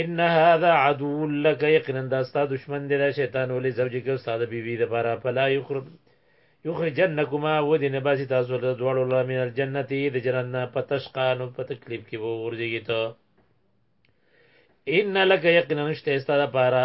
ان هذا عدو لك یقینا دا ستا دشمن دی دا شیطان ولې زوجي کې استاد بیبي د بارا پلا یخرب یخرجنکما ودین باسی تاسو له دوړو لا من الجنت د جنت نه پتشقان په تکلیف کې وو ورځي ته ان لك یقینا نشته استاد پارا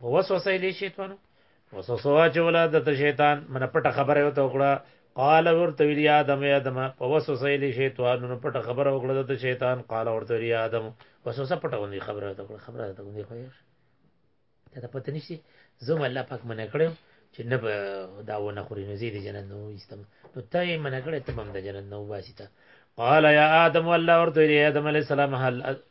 وسوسه لې شیطان وسوسه واچولا د شیطان من پټه خبره وته وکړه قال ورته ویل یا ادم یا ادم په وسوسه لې شیطان نو پټه خبره وکړه د شیطان قال ورته ویل یا ادم وسوسه پټه ونی خبره وته وکړه خبره وته ونی خو یې ته پته نشي زوم الله پاک منه کړو چې نه دا و نه خوري نو زید جنت نو استم نو ته یې منه کړې ته هم د جنت نو باسي ته قال یا ادم الله ورته یا ادم علی السلام هل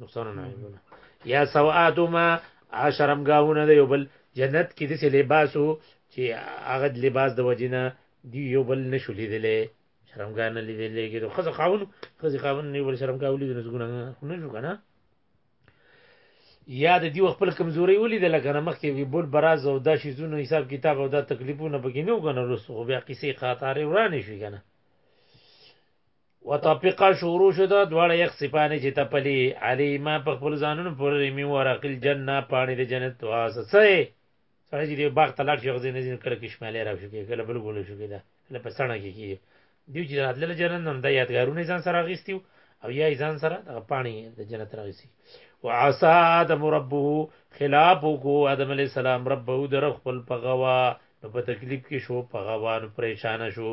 نقصان نه عیبونه یا سوءات ما عشرم گاونه دی یو بل جنت کې د لباسو چې هغه لباس د وجنه دی یو بل نشو لیدلې شرمګان نه لیدلې کې د خزه خاون خزه خاون نه بل شرمګا ولید نه زګونه نه شو کنه یا د دی خپل کمزوري ولید لکه نه مخکې وی بول براز او دا شی زونه حساب کتاب او دا تکلیفونه پکې نه وګنه رسو بیا قصې خاطر ورانه شي کنه وتفقا شروع شو دا دواړه یخ سپانه چې تپلی علی ما په خپل ځانونو پورې می ورقل جننه پانی د جنت واس سره سره چې باغ تلاټ شو غزې نه ځین کله کې شمالې را شو کې کله بل ګول شو کې دا کله په سړه کې کې دیو چې راتلل جنت نن د یادګارونه ځان سره غیستیو او یا ځان سره د پانی د جنت راغسی وعسى ادم ربه خلاف کو ادم علی السلام ربه در خپل پغوا په تکلیف کې شو پغوان پریشان شو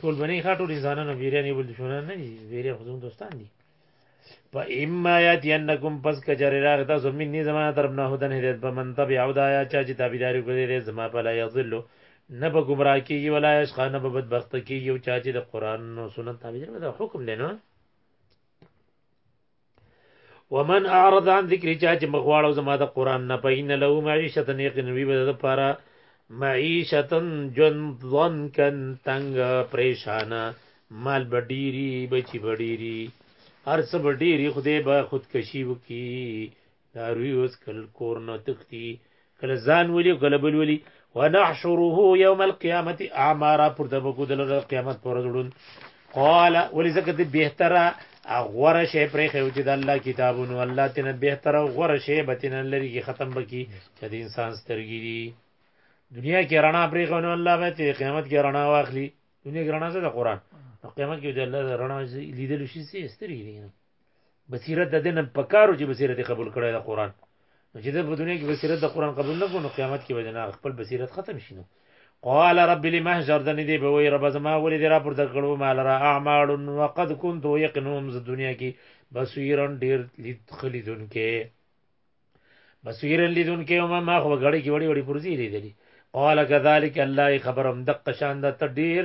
ټول بني ښه ټول انسانانو ویریان یو بل دشمنان نه دي ویریان خو زموږ دوستان دي په اما یاتینکم پس کچری راغ تاسو من نه زمانه طرف نه هدن هدایت په من تبع او دایا چا چې تابعداري کوي دې زما په لا یضل نه به گمراه کیږي ولا یشقا نه به بدبخت کیږي او چا چې د قران او سنت تابعداري کوي دا حکم دی نو ومن اعرض عن ذکر چا چې مخواړو زما د قران نه پاین له معیشت نه یقین وی بده لپاره معیشت جن ظن کن تنگ پریشان مال بډیری بچی بډیری هر څه بډیری خدای به خودکشی وکي داروی اوس کل کور نه تختی کله ځان ولي کله بل ولي ونحشره يوم القيامه اعمى را پورته بکو د قیامت پر ورځ قال ولي زکه دې بهتره غوره شی پرې خو چې د الله کتابونو الله تنه بهتره غوره شی به تنه لري کې ختم بکی چې د انسان سترګې دي دنیا کې رڼا پرې خو نو الله به ته قیامت کې رڼا واخلي دنیا کې رڼا څه د قران قیامت کې د الله رڼا لیدل شي سترګې دي بصیرت د دین په کارو چې بصیرت قبول کړي د قران نو چې په دنیا کې بصیرت د قران قبول نه کوو قیامت کې به نه خپل بصیرت ختم شي نو قال رب لما جردني دی به وي رب زما ولې دی را پر تکړو مال را اعمال وقد كنت يقنوم ز دنیا کې بصیرن ډیر لید خلیدون کې بصیرن لیدون کې ما ما خو غړي کې وړي وړي پرزي لیدلې قال كذلك الله خبرم دق شان د تدیر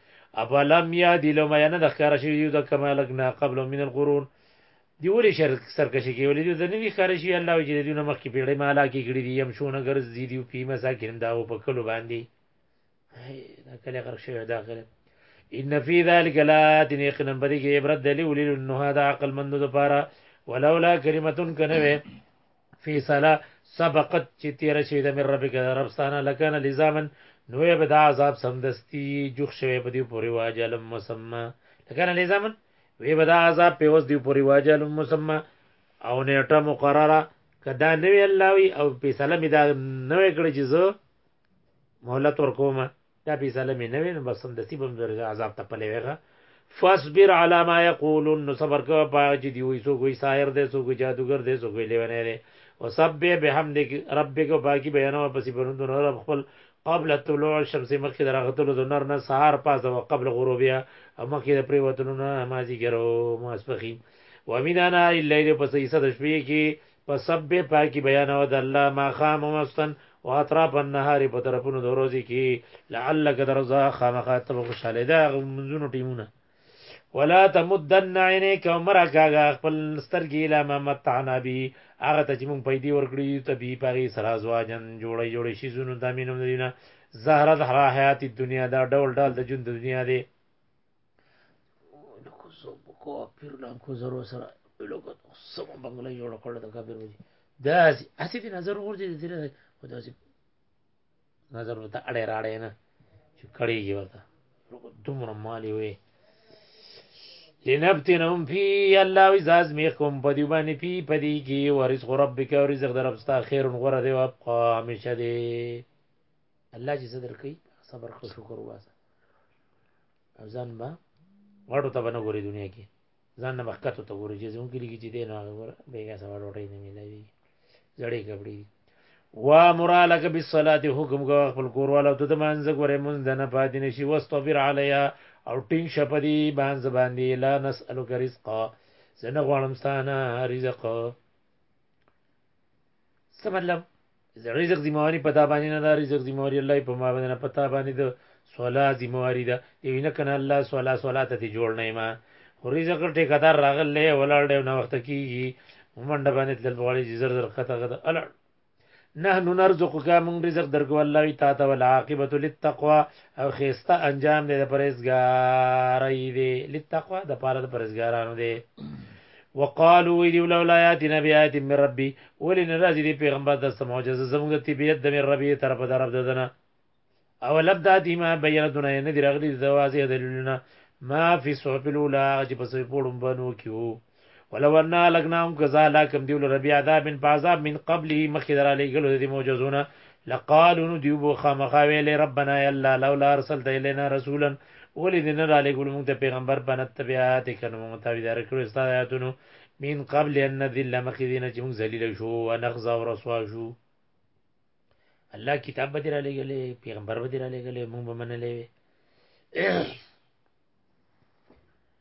افلم یادی لهم آیا نه د ښکاره شوي دیو ته کما هلکنا قبلهم من القرون دی ولې سرکشي کوي ولې دیو ته نه دي ښکاره شوي الله وایي چې د دوی نه مخکې پېړۍ ما هلاکې کړي دي یمشونه ګرځي دیو فی مساکنهم د هغو په کلو باندې دا کلی غرق شوی دا غرق ان فی ذلک لآیات یقینا په دې کې عبرت دی لولي النهی د عقلمندو دپاره ولولا کلمة که نه وی فیصله سبقت چې تیر شوی د مر ربک د رب ستانه لکان لزامن نو به دا عذاب سمدستی جوخ شوی په دې پورې واجل مسمى لکان لزامن وی به دا عذاب په وس دی پورې واجل مسمى او نیټه مقرره کدا نوی الله وی او فیصله می دا نوې کړی چې زه مهلت ورکوم دا فیصله مې نه وي نو بس سمدستي به مې د عذاب تپلی وای ښه فاصبر علی ما یقولون نو صبر کوه په هغه چې دوی وایي څوک وایي ساحر دی څوک وایي جادوګر دی څوک وایي لیونی دی وسبح بحمدک ربک او پاکي بیانوه په صفاتونو د رب خپل قبل طلوع الشمس مخکې د راختلو د نور نه سهار پاسه او قبل غروبیا او مخکې د پریوتلو نه مازیګر او ماسپښین ومن انا الليل پس حصہ د شپې کې په سب بې پاکي بیانوه د الله ماښام او ماستن او اطراف النهار په طرفونو د ورځې کې لعلک درزا خامخا ته خوشاله ده هغه منځونو ټیمونه ولا تمدن عینیک عمر کاغه خپل سترګې لا ما متعنا بی هغه ته چې مونږ پیدا ورکړي ته بی پغی سرا زواجن جوړی جوړی شي زونو دامینم دینه زهره د حیات دنیا دا ډول ډول د ژوند دنیا دی لکه زو په کو پیر لان کو زرو سره لکه سم بنگله جوړ کړ د کبیر وځي دا اسی دې نظر ورځي دې نه خو دا نظر ورته اړه راړې نه چې کړيږي ورته لکه دومره مالی وي لنبتنهم فی الله و ازاز میخ کوم په دی باندې پی پدی کی ورزق ربک او رزق دربستا خیر غره دی او ابقا همیشه دی الله چې صدر کوي صبر خو شکر واسه او ځان به غړو ته بنه ګوري دنیا کې ځان نه بخکته ته ګوري چې زموږ لګي چې دین هغه ور بیګا سوال وړي نه ملوي زړې کپړې وا مرالک بالصلاه حکم کو خپل کورواله د منځ ګورې مونږ د نه پاتې نشي واستبر علیا او ټینګ شپدي باندې باندې لا نسالک رزقا زنه غوړم ستانه رزق څه مطلب رزق ذمہ واری پتا باندې نه دا رزق ذمہ واری الله په ما باندې نه پتا باندې د سولا ذمہ واری ده دی نه کنه الله سولا سولا ته جوړ نه ما رزق ټیکدار راغله ولاړ دی نه وخت کیږي منډه باندې تل بغړی زر زر خطه غد الړ نحن نرزقك من رزق درکو الله وی تا ته ول عاقبت للتقوا او خيستا انجام دې پرېزګارې دې للتقوا د پاره د پرېزګارانو دې وقالو وی دی لولا یاتنا بیات من ربی ولی ناراضی دی پیغمبر د سم معجزه زموږ ته بیت د من ربی طرف د رب ددنه او لب داتی ما بینتنا نه دی رغلی د واضح دلیلنا ما فی صحف الاولى چې په سوی پوړم بنو کیو ولو ان لغناهم کذا لکم دیول ربی عذاب من عذاب من قبله مخکې درا لګلو د معجزونه لقالو دیو بو خامخا ویل ربنا یا الله لولا ارسلت الینا رسولا ولی دې نه را لګول موږ ته پیغمبر په نت بیا ته کنه موږ ته ویدار کړو استاد آیاتونو من قبل ان نذل مخې دې نه چې موږ ذلیل شو او نخزا او رسوا شو الله کتاب به دې را لګلې پیغمبر به دې را لګلې موږ به منلې